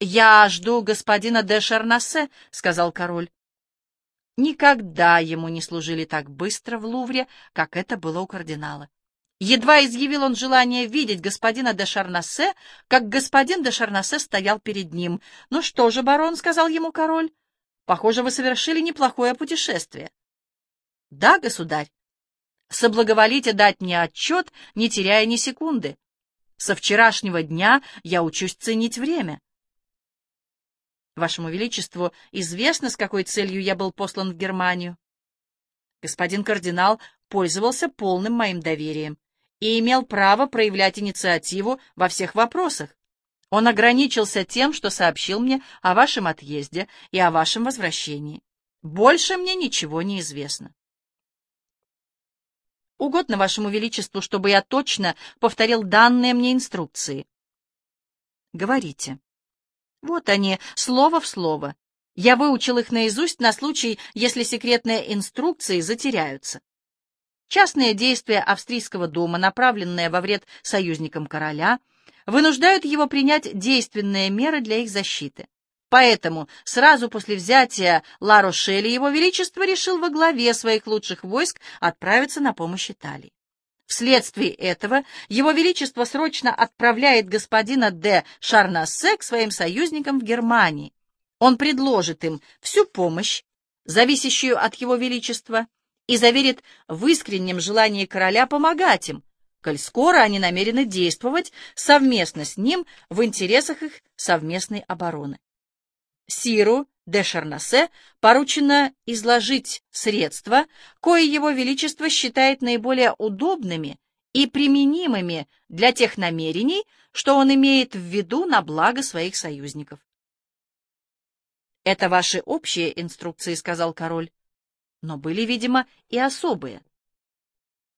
«Я жду господина де Шарнасе», — сказал король. Никогда ему не служили так быстро в Лувре, как это было у кардинала. Едва изъявил он желание видеть господина де Шарнасе, как господин де Шарнасе стоял перед ним. «Ну что же, барон», — сказал ему король, — «похоже, вы совершили неплохое путешествие». «Да, государь. Соблаговолите дать мне отчет, не теряя ни секунды. Со вчерашнего дня я учусь ценить время». Вашему Величеству известно, с какой целью я был послан в Германию. Господин кардинал пользовался полным моим доверием и имел право проявлять инициативу во всех вопросах. Он ограничился тем, что сообщил мне о вашем отъезде и о вашем возвращении. Больше мне ничего не известно. Угодно вашему величеству, чтобы я точно повторил данные мне инструкции. Говорите. Вот они, слово в слово. Я выучил их наизусть на случай, если секретные инструкции затеряются. Частные действия австрийского дома, направленные во вред союзникам короля, вынуждают его принять действенные меры для их защиты. Поэтому сразу после взятия Ла-Рошели его величество решил во главе своих лучших войск отправиться на помощь Италии. Вследствие этого его величество срочно отправляет господина де Шарнассе к своим союзникам в Германии. Он предложит им всю помощь, зависящую от его величества, и заверит в искреннем желании короля помогать им, коль скоро они намерены действовать совместно с ним в интересах их совместной обороны. Сиру де Шарнасе поручено изложить средства, кое его величество считает наиболее удобными и применимыми для тех намерений, что он имеет в виду на благо своих союзников. «Это ваши общие инструкции», — сказал король. «Но были, видимо, и особые».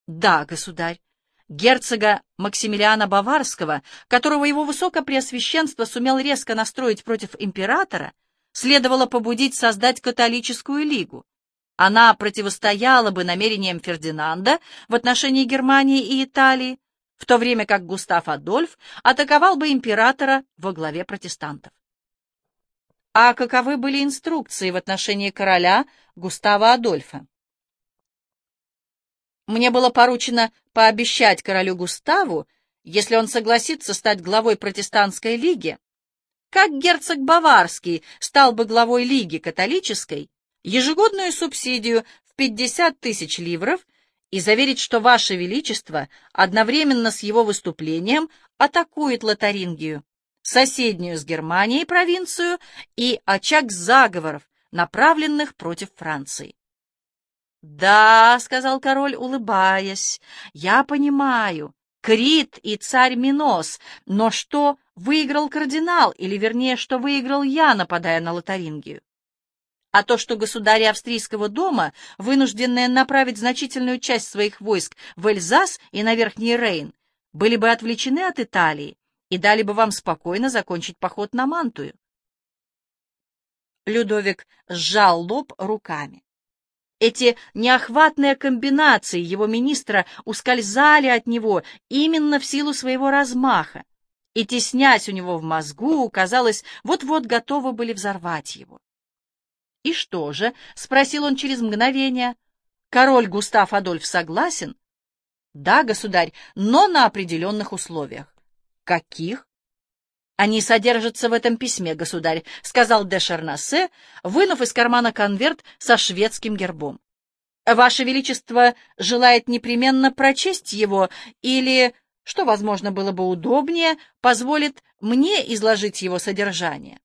«Да, государь, герцога Максимилиана Баварского, которого его высокопреосвященство сумел резко настроить против императора, следовало побудить создать католическую лигу. Она противостояла бы намерениям Фердинанда в отношении Германии и Италии, в то время как Густав Адольф атаковал бы императора во главе протестантов. А каковы были инструкции в отношении короля Густава Адольфа? Мне было поручено пообещать королю Густаву, если он согласится стать главой протестантской лиги, как герцог Баварский стал бы главой Лиги католической, ежегодную субсидию в 50 тысяч ливров и заверить, что Ваше Величество одновременно с его выступлением атакует Лотарингию, соседнюю с Германией провинцию и очаг заговоров, направленных против Франции. «Да», — сказал король, улыбаясь, — «я понимаю. Крит и царь Минос, но что выиграл кардинал, или, вернее, что выиграл я, нападая на Лотарингию? А то, что государи австрийского дома, вынужденные направить значительную часть своих войск в Эльзас и на Верхний Рейн, были бы отвлечены от Италии и дали бы вам спокойно закончить поход на Мантую. Людовик сжал лоб руками. Эти неохватные комбинации его министра ускользали от него именно в силу своего размаха, и, теснясь у него в мозгу, казалось, вот-вот готовы были взорвать его. «И что же?» — спросил он через мгновение. «Король Густав Адольф согласен?» «Да, государь, но на определенных условиях». «Каких?» «Они содержатся в этом письме, государь», — сказал де Шарнасе, вынув из кармана конверт со шведским гербом. «Ваше Величество желает непременно прочесть его или, что, возможно, было бы удобнее, позволит мне изложить его содержание?»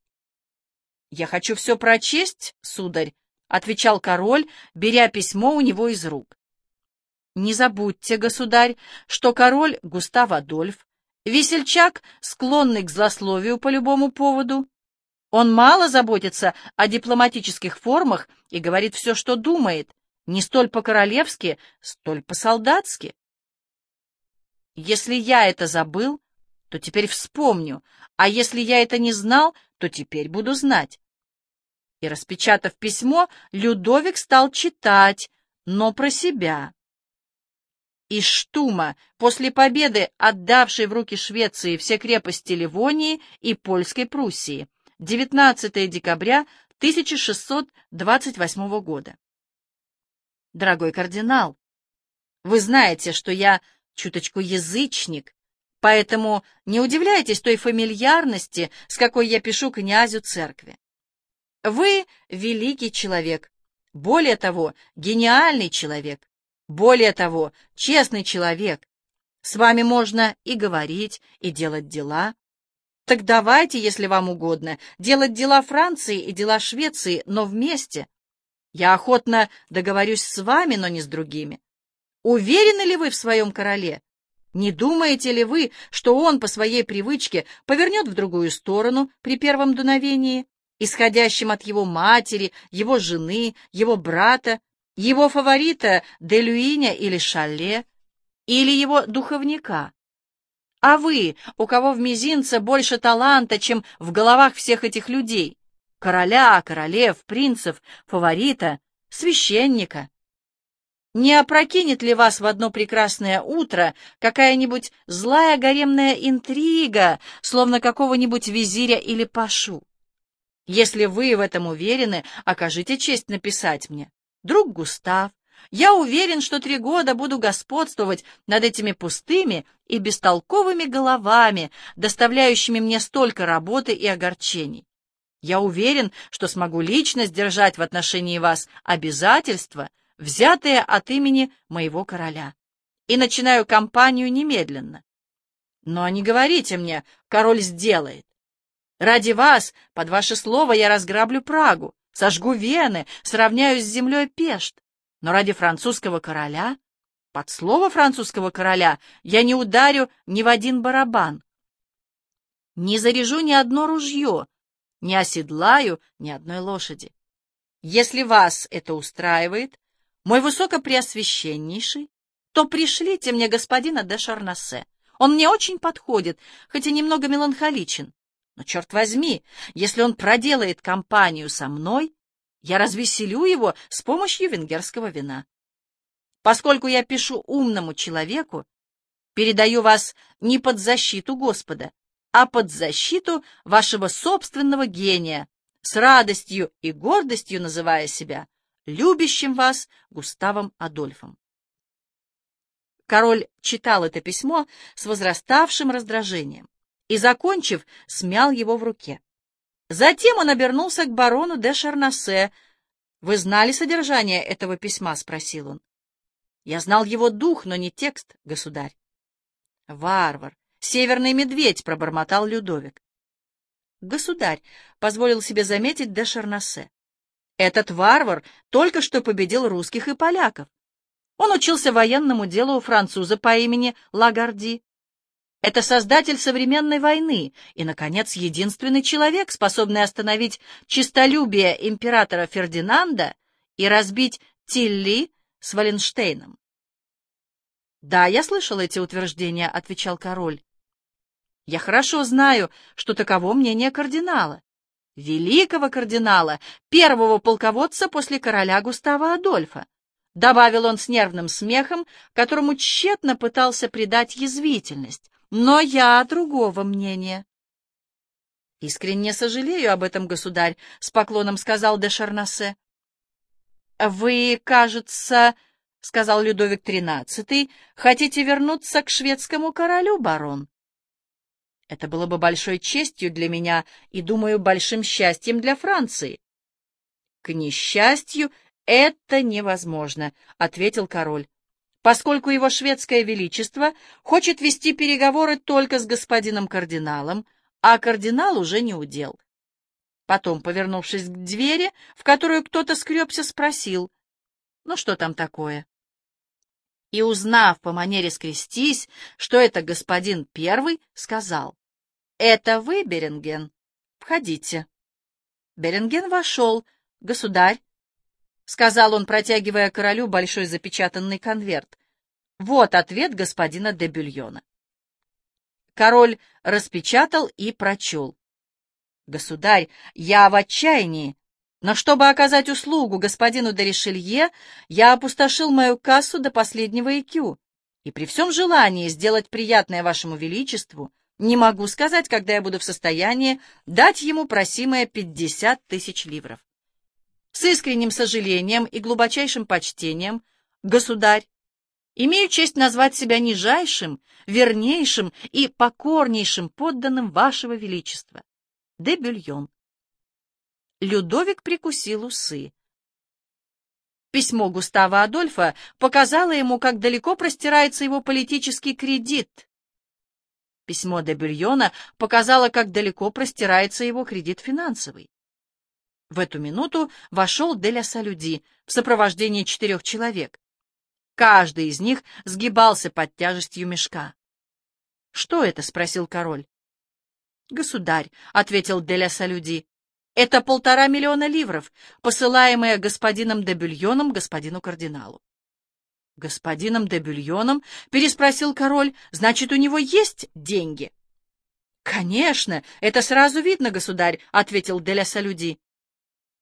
«Я хочу все прочесть, сударь», — отвечал король, беря письмо у него из рук. «Не забудьте, государь, что король Густав Адольф Весельчак, склонный к злословию по любому поводу. Он мало заботится о дипломатических формах и говорит все, что думает, не столь по-королевски, столь по-солдатски. Если я это забыл, то теперь вспомню, а если я это не знал, то теперь буду знать. И, распечатав письмо, Людовик стал читать, но про себя из Штума, после победы, отдавшей в руки Швеции все крепости Ливонии и Польской Пруссии, 19 декабря 1628 года. Дорогой кардинал, вы знаете, что я чуточку язычник, поэтому не удивляйтесь той фамильярности, с какой я пишу князю церкви. Вы великий человек, более того, гениальный человек, более того, честный человек. С вами можно и говорить, и делать дела. Так давайте, если вам угодно, делать дела Франции и дела Швеции, но вместе. Я охотно договорюсь с вами, но не с другими. Уверены ли вы в своем короле? Не думаете ли вы, что он по своей привычке повернет в другую сторону при первом дуновении, исходящем от его матери, его жены, его брата, его фаворита Делюиня или Шале, или его духовника? А вы, у кого в мизинце больше таланта, чем в головах всех этих людей? короля, королев, принцев, фаворита, священника. Не опрокинет ли вас в одно прекрасное утро какая-нибудь злая гаремная интрига, словно какого-нибудь визиря или пашу? Если вы в этом уверены, окажите честь написать мне. Друг Густав, я уверен, что три года буду господствовать над этими пустыми и бестолковыми головами, доставляющими мне столько работы и огорчений. Я уверен, что смогу лично сдержать в отношении вас обязательства, взятые от имени моего короля. И начинаю кампанию немедленно. Но не говорите мне, король сделает. Ради вас, под ваше слово, я разграблю Прагу, сожгу Вены, сравняю с землей Пешт. Но ради французского короля, под слово французского короля, я не ударю ни в один барабан. Не заряжу ни одно ружье, не оседлаю ни одной лошади. Если вас это устраивает, мой высокопреосвященнейший, то пришлите мне господина де Шарнасе. Он мне очень подходит, хоть и немного меланхоличен. Но, черт возьми, если он проделает кампанию со мной, я развеселю его с помощью венгерского вина. Поскольку я пишу умному человеку, передаю вас не под защиту Господа, а под защиту вашего собственного гения, с радостью и гордостью называя себя любящим вас Густавом Адольфом. Король читал это письмо с возраставшим раздражением и, закончив, смял его в руке. Затем он обернулся к барону де Шарнасе. «Вы знали содержание этого письма?» — спросил он. «Я знал его дух, но не текст, государь». «Варвар! «Северный медведь», — пробормотал Людовик. «Государь», — позволил себе заметить де Шарнасе, — «этот варвар только что победил русских и поляков. Он учился военному делу у француза по имени Лагарди. Это создатель современной войны и, наконец, единственный человек, способный остановить честолюбие императора Фердинанда и разбить Тилли с Валенштейном. «Да, я слышал эти утверждения», — отвечал король. Я хорошо знаю, что таково мнение кардинала. Великого кардинала, первого полководца после короля Густава Адольфа. Добавил он с нервным смехом, которому тщетно пытался придать язвительность. Но я другого мнения. «Искренне сожалею об этом, государь», — с поклоном сказал де Шарнасе. «Вы, кажется, — сказал Людовик XIII, — хотите вернуться к шведскому королю, барон?» Это было бы большой честью для меня и, думаю, большим счастьем для Франции. — К несчастью, это невозможно, — ответил король, поскольку его шведское величество хочет вести переговоры только с господином кардиналом, а кардинал уже не удел. Потом, повернувшись к двери, в которую кто-то скребся, спросил, «Ну что там такое?» И, узнав по манере скрестись, что это господин первый, сказал, «Это вы, Беренген? Входите». Беренген вошел. «Государь», — сказал он, протягивая королю большой запечатанный конверт, «вот ответ господина де Бюльона». Король распечатал и прочел. «Государь, я в отчаянии, но чтобы оказать услугу господину де Ришелье, я опустошил мою кассу до последнего икю, и при всем желании сделать приятное вашему величеству Не могу сказать, когда я буду в состоянии дать ему просимое пятьдесят тысяч ливров. С искренним сожалением и глубочайшим почтением, государь, имею честь назвать себя нижайшим, вернейшим и покорнейшим подданным вашего величества. Де Бюльон. Людовик прикусил усы. Письмо Густава Адольфа показало ему, как далеко простирается его политический кредит. Письмо де Бюльона показало, как далеко простирается его кредит финансовый. В эту минуту вошел Деля Салюди в сопровождении четырех человек. Каждый из них сгибался под тяжестью мешка. «Что это?» — спросил король. «Государь», — ответил Деля Салюди, — «это полтора миллиона ливров, посылаемые господином де Бюльоном господину кардиналу». «Господином де Бюльоном?» — переспросил король. «Значит, у него есть деньги?» «Конечно, это сразу видно, государь», — ответил Деля Салюди.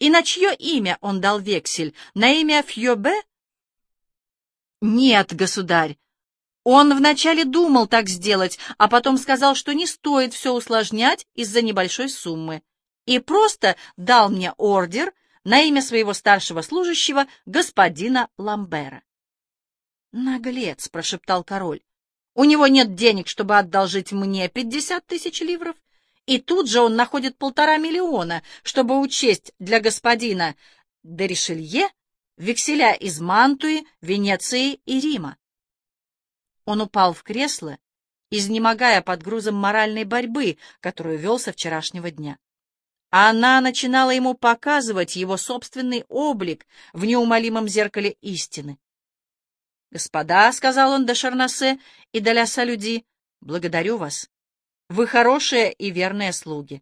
И на чье имя он дал вексель? На имя Фьёбе? Нет, государь. Он вначале думал так сделать, а потом сказал, что не стоит все усложнять из-за небольшой суммы. И просто дал мне ордер на имя своего старшего служащего, господина Ламбера. «Наглец!» — прошептал король. «У него нет денег, чтобы одолжить мне пятьдесят тысяч ливров, и тут же он находит полтора миллиона, чтобы учесть для господина де Ришелье векселя из Мантуи, Венеции и Рима. Он упал в кресло, изнемогая под грузом моральной борьбы, которую вел со вчерашнего дня. Она начинала ему показывать его собственный облик в неумолимом зеркале истины. «Господа», — сказал он до Шарнасе и до Ля Салюди, — «благодарю вас. Вы хорошие и верные слуги.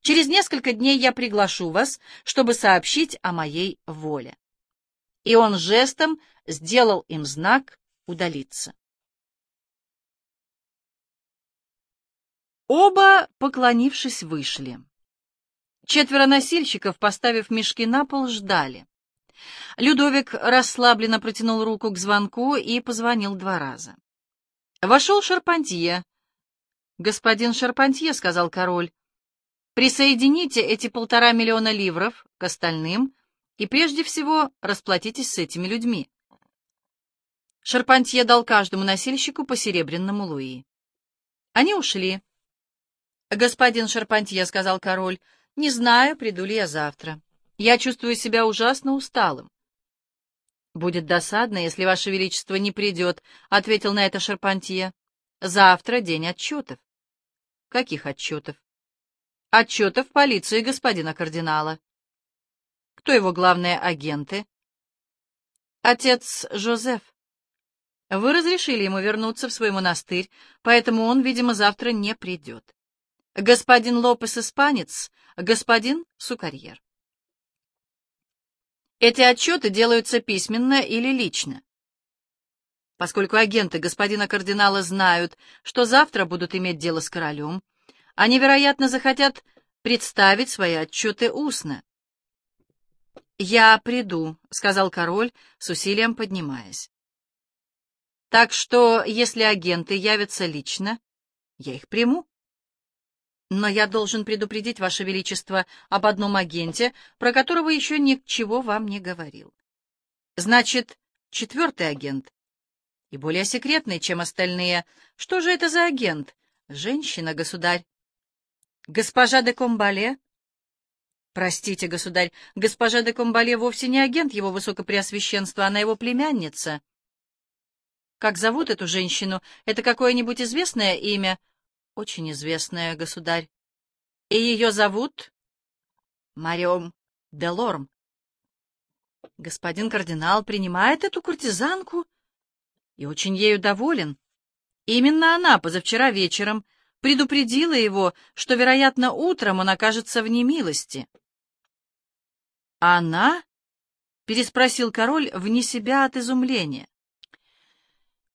Через несколько дней я приглашу вас, чтобы сообщить о моей воле. И он жестом сделал им знак удалиться. Оба, поклонившись, вышли. Четверо носильщиков, поставив мешки на пол, ждали. Людовик расслабленно протянул руку к звонку и позвонил два раза. Вошел Шарпантье, «Господин Шарпантье», — сказал король, — «присоедините эти полтора миллиона ливров к остальным и прежде всего расплатитесь с этими людьми». Шарпантье дал каждому носильщику по серебряному луи. Они ушли. «Господин Шарпантье», — сказал король, — «не знаю, приду ли я завтра. Я чувствую себя ужасно усталым». «Будет досадно, если Ваше Величество не придет», — ответил на это Шарпантье. «Завтра день отчетов». Каких отчетов? Отчетов полиции господина кардинала. Кто его главные агенты? Отец Жозеф. Вы разрешили ему вернуться в свой монастырь, поэтому он, видимо, завтра не придет. Господин Лопес испанец, господин Сукарьер. Эти отчеты делаются письменно или лично. Поскольку агенты господина кардинала знают, что завтра будут иметь дело с королем, они, вероятно, захотят представить свои отчеты устно. «Я приду», — сказал король, с усилием поднимаясь. «Так что, если агенты явятся лично, я их приму. Но я должен предупредить, Ваше Величество, об одном агенте, про которого еще ничего вам не говорил. Значит, четвертый агент и более секретный, чем остальные. Что же это за агент? Женщина, государь. Госпожа де Комбале? Простите, государь, госпожа де Комбале вовсе не агент его высокопреосвященства, она его племянница. Как зовут эту женщину? Это какое-нибудь известное имя? Очень известное, государь. И ее зовут? Мариом де Лорм. Господин кардинал принимает эту куртизанку? и очень ею доволен. Именно она позавчера вечером предупредила его, что, вероятно, утром он окажется в немилости. «Она?» — переспросил король вне себя от изумления.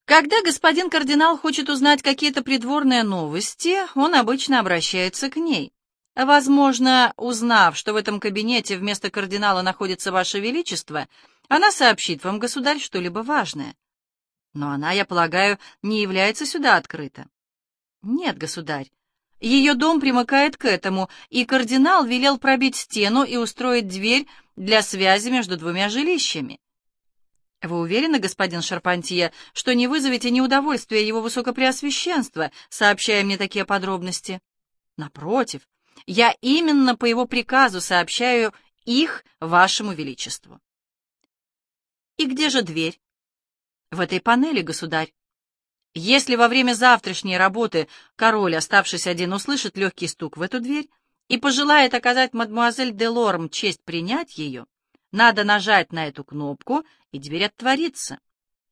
Когда господин кардинал хочет узнать какие-то придворные новости, он обычно обращается к ней. Возможно, узнав, что в этом кабинете вместо кардинала находится Ваше Величество, она сообщит вам, государь, что-либо важное. Но она, я полагаю, не является сюда открыто. Нет, государь. Ее дом примыкает к этому, и кардинал велел пробить стену и устроить дверь для связи между двумя жилищами. Вы уверены, господин Шарпантье, что не вызовете неудовольствие его высокопреосвященства, сообщая мне такие подробности? Напротив, я именно по его приказу сообщаю их вашему величеству. И где же дверь? В этой панели, государь. Если во время завтрашней работы король, оставшись один, услышит легкий стук в эту дверь и пожелает оказать мадемуазель де Лорм честь принять ее, надо нажать на эту кнопку, и дверь отворится.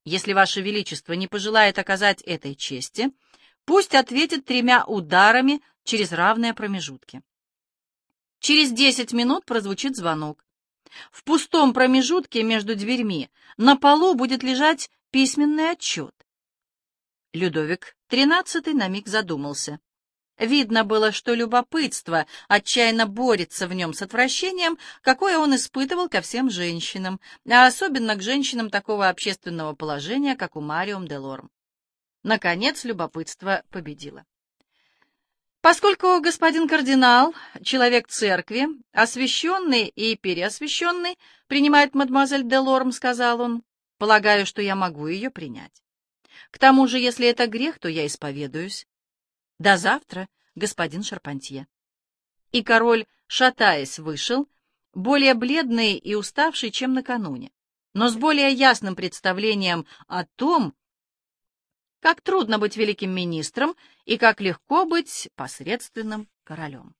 Если Ваше Величество не пожелает оказать этой чести, пусть ответит тремя ударами через равные промежутки. Через десять минут прозвучит звонок. В пустом промежутке между дверьми на полу будет лежать письменный отчет. Людовик XIII на миг задумался. Видно было, что любопытство отчаянно борется в нем с отвращением, какое он испытывал ко всем женщинам, а особенно к женщинам такого общественного положения, как у Мариум де Лорм. Наконец, любопытство победило. Поскольку господин кардинал, человек церкви, освященный и переосвященный, принимает мадемуазель де Лорм, сказал он, полагаю, что я могу ее принять. К тому же, если это грех, то я исповедуюсь. До завтра, господин Шарпантье. И король, шатаясь, вышел, более бледный и уставший, чем накануне, но с более ясным представлением о том, как трудно быть великим министром и как легко быть посредственным королем.